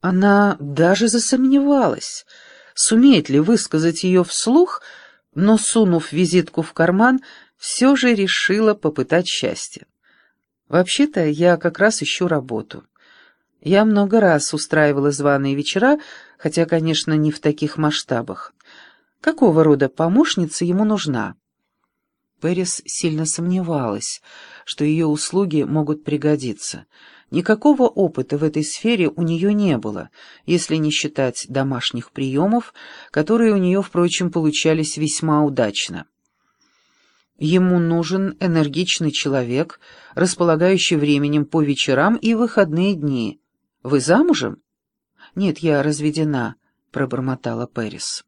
Она даже засомневалась, сумеет ли высказать ее вслух, но, сунув визитку в карман, все же решила попытать счастье. «Вообще-то я как раз ищу работу. Я много раз устраивала званые вечера, хотя, конечно, не в таких масштабах. Какого рода помощница ему нужна?» Пэрис сильно сомневалась, что ее услуги могут пригодиться. Никакого опыта в этой сфере у нее не было, если не считать домашних приемов, которые у нее, впрочем, получались весьма удачно. Ему нужен энергичный человек, располагающий временем по вечерам и выходные дни. Вы замужем? Нет, я разведена, пробормотала Пэрис.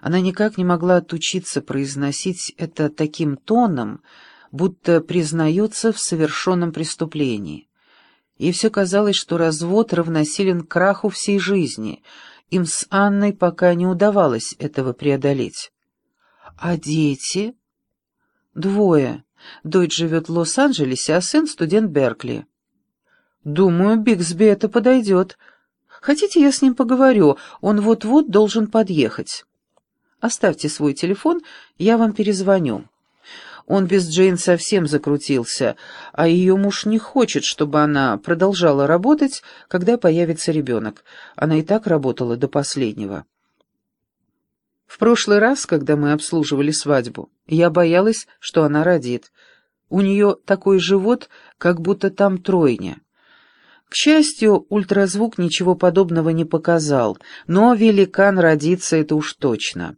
Она никак не могла отучиться произносить это таким тоном, будто признается в совершенном преступлении. Ей все казалось, что развод равносилен краху всей жизни. Им с Анной пока не удавалось этого преодолеть. «А дети?» «Двое. Дочь живет в Лос-Анджелесе, а сын — студент Беркли». «Думаю, Бигсби это подойдет. Хотите, я с ним поговорю? Он вот-вот должен подъехать». Оставьте свой телефон, я вам перезвоню. Он без Джейн совсем закрутился, а ее муж не хочет, чтобы она продолжала работать, когда появится ребенок. Она и так работала до последнего. В прошлый раз, когда мы обслуживали свадьбу, я боялась, что она родит. У нее такой живот, как будто там тройня. К счастью, ультразвук ничего подобного не показал, но великан родится это уж точно.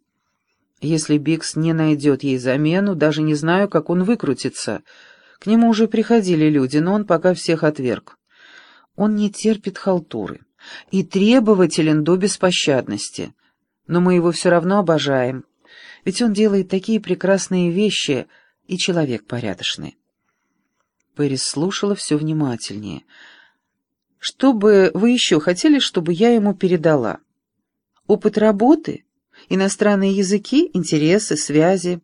Если Бикс не найдет ей замену, даже не знаю, как он выкрутится. К нему уже приходили люди, но он пока всех отверг. Он не терпит халтуры и требователен до беспощадности. Но мы его все равно обожаем, ведь он делает такие прекрасные вещи и человек порядочный. Пэрис слушала все внимательнее. «Что бы вы еще хотели, чтобы я ему передала? Опыт работы?» Иностранные языки, интересы, связи.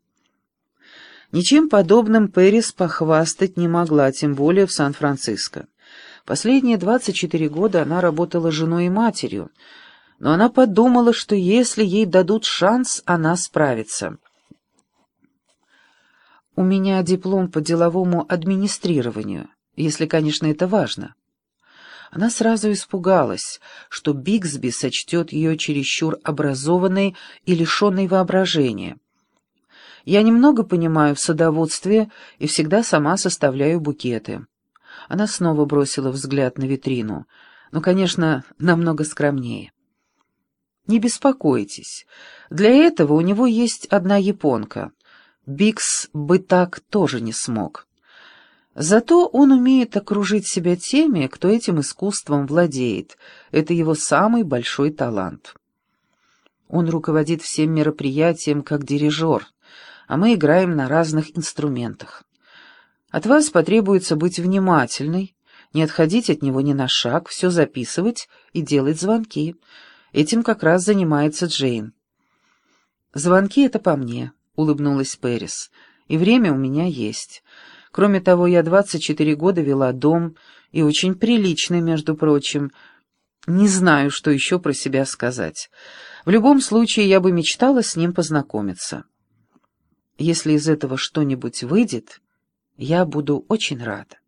Ничем подобным Пэрис похвастать не могла, тем более в Сан-Франциско. Последние 24 года она работала женой и матерью, но она подумала, что если ей дадут шанс, она справится. «У меня диплом по деловому администрированию, если, конечно, это важно». Она сразу испугалась, что Бигсби сочтет ее чересчур образованной и лишенной воображения. «Я немного понимаю в садоводстве и всегда сама составляю букеты». Она снова бросила взгляд на витрину, но, конечно, намного скромнее. «Не беспокойтесь, для этого у него есть одна японка. Бикс бы так тоже не смог». Зато он умеет окружить себя теми, кто этим искусством владеет. Это его самый большой талант. Он руководит всем мероприятием как дирижер, а мы играем на разных инструментах. От вас потребуется быть внимательной, не отходить от него ни на шаг, все записывать и делать звонки. Этим как раз занимается Джейн. «Звонки — это по мне», — улыбнулась Пэрис, — «и время у меня есть». Кроме того, я 24 года вела дом, и очень приличный, между прочим. Не знаю, что еще про себя сказать. В любом случае, я бы мечтала с ним познакомиться. Если из этого что-нибудь выйдет, я буду очень рада.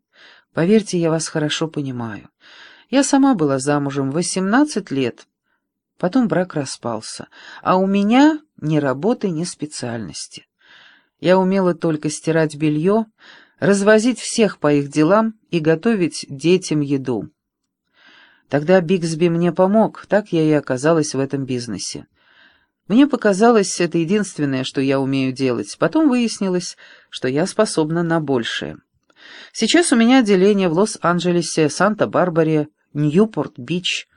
Поверьте, я вас хорошо понимаю. Я сама была замужем 18 лет. Потом брак распался, а у меня ни работы, ни специальности. Я умела только стирать белье, развозить всех по их делам и готовить детям еду. Тогда Бигсби мне помог, так я и оказалась в этом бизнесе. Мне показалось, это единственное, что я умею делать. Потом выяснилось, что я способна на большее. Сейчас у меня отделение в Лос-Анджелесе, Санта-Барбаре, Ньюпорт-Бич.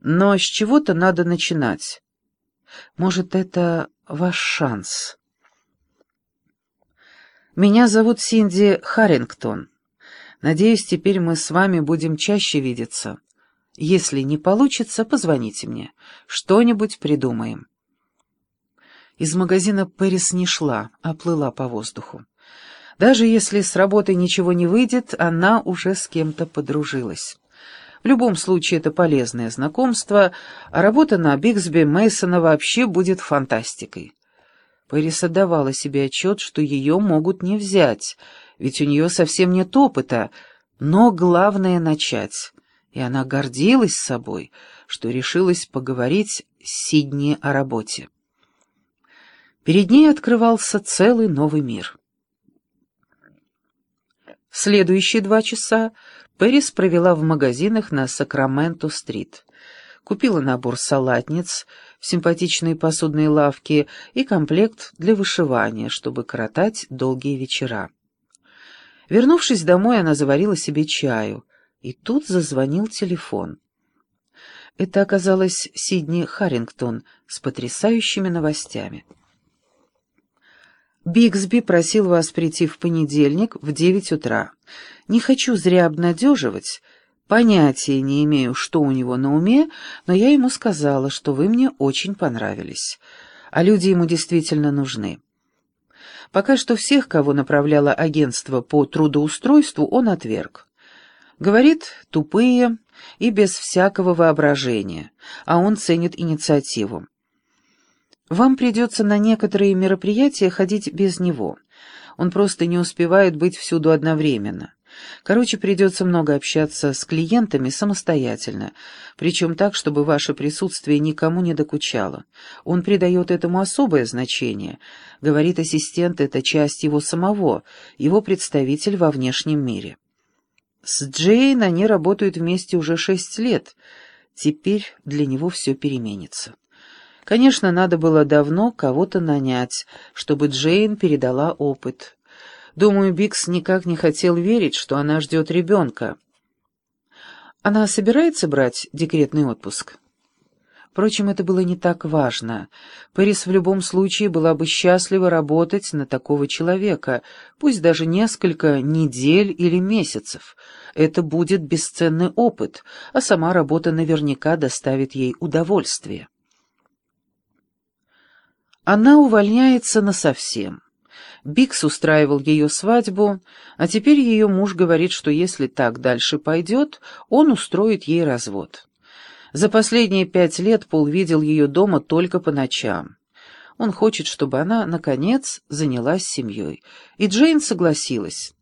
Но с чего-то надо начинать. Может, это ваш шанс?» Меня зовут Синди Харрингтон. Надеюсь, теперь мы с вами будем чаще видеться. Если не получится, позвоните мне. Что-нибудь придумаем. Из магазина Пэрис не шла, а плыла по воздуху. Даже если с работы ничего не выйдет, она уже с кем-то подружилась. В любом случае это полезное знакомство, а работа на Бигсби Мейсона вообще будет фантастикой. Пэрис отдавала себе отчет, что ее могут не взять, ведь у нее совсем нет опыта, но главное — начать. И она гордилась собой, что решилась поговорить с Сидни о работе. Перед ней открывался целый новый мир. Следующие два часа Пэрис провела в магазинах на Сакраменто-стрит. Купила набор салатниц в симпатичной посудной лавке и комплект для вышивания, чтобы коротать долгие вечера. Вернувшись домой, она заварила себе чаю, и тут зазвонил телефон. Это оказалась Сидни Харрингтон с потрясающими новостями. Бигсби просил вас прийти в понедельник в девять утра. Не хочу зря обнадеживать, понятия не имею, что у него на уме, но я ему сказала, что вы мне очень понравились, а люди ему действительно нужны. Пока что всех, кого направляло агентство по трудоустройству, он отверг. Говорит, тупые и без всякого воображения, а он ценит инициативу. Вам придется на некоторые мероприятия ходить без него. Он просто не успевает быть всюду одновременно. Короче, придется много общаться с клиентами самостоятельно, причем так, чтобы ваше присутствие никому не докучало. Он придает этому особое значение. Говорит ассистент, это часть его самого, его представитель во внешнем мире. С Джейн они работают вместе уже шесть лет. Теперь для него все переменится. Конечно, надо было давно кого-то нанять, чтобы Джейн передала опыт. Думаю, Бикс никак не хотел верить, что она ждет ребенка. Она собирается брать декретный отпуск? Впрочем, это было не так важно. Пэрис в любом случае была бы счастлива работать на такого человека, пусть даже несколько недель или месяцев. Это будет бесценный опыт, а сама работа наверняка доставит ей удовольствие. Она увольняется насовсем. Бикс устраивал ее свадьбу, а теперь ее муж говорит, что если так дальше пойдет, он устроит ей развод. За последние пять лет Пол видел ее дома только по ночам. Он хочет, чтобы она, наконец, занялась семьей. И Джейн согласилась.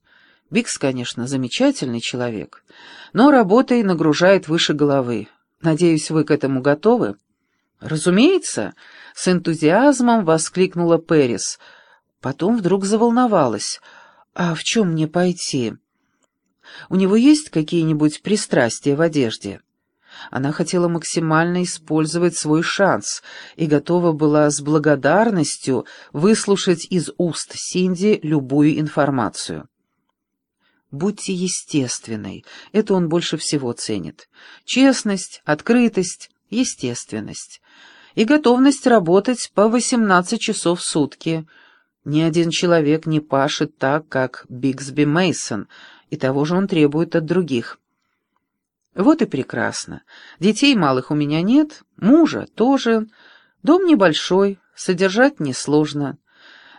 Бикс, конечно, замечательный человек, но работой нагружает выше головы. Надеюсь, вы к этому готовы? Разумеется, с энтузиазмом воскликнула Пэрис. Потом вдруг заволновалась. «А в чем мне пойти?» «У него есть какие-нибудь пристрастия в одежде?» Она хотела максимально использовать свой шанс и готова была с благодарностью выслушать из уст Синди любую информацию. Будьте естественной, это он больше всего ценит. Честность, открытость, естественность и готовность работать по 18 часов в сутки. Ни один человек не пашет так, как Бигсби Мейсон, и того же он требует от других. Вот и прекрасно. Детей малых у меня нет, мужа тоже. Дом небольшой, содержать несложно.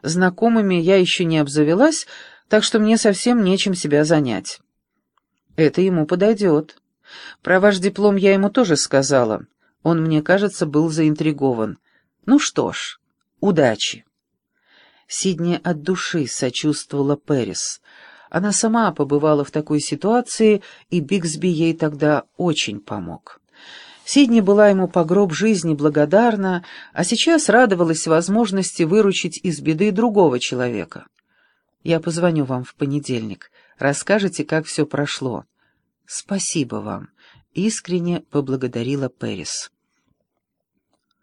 Знакомыми я еще не обзавелась, так что мне совсем нечем себя занять. Это ему подойдет. Про ваш диплом я ему тоже сказала. Он, мне кажется, был заинтригован. Ну что ж, удачи. Сидни от души сочувствовала Пэрис. Она сама побывала в такой ситуации, и Бигсби ей тогда очень помог. Сидни была ему по гроб жизни благодарна, а сейчас радовалась возможности выручить из беды другого человека. «Я позвоню вам в понедельник. Расскажете, как все прошло. Спасибо вам искренне поблагодарила Пэрис.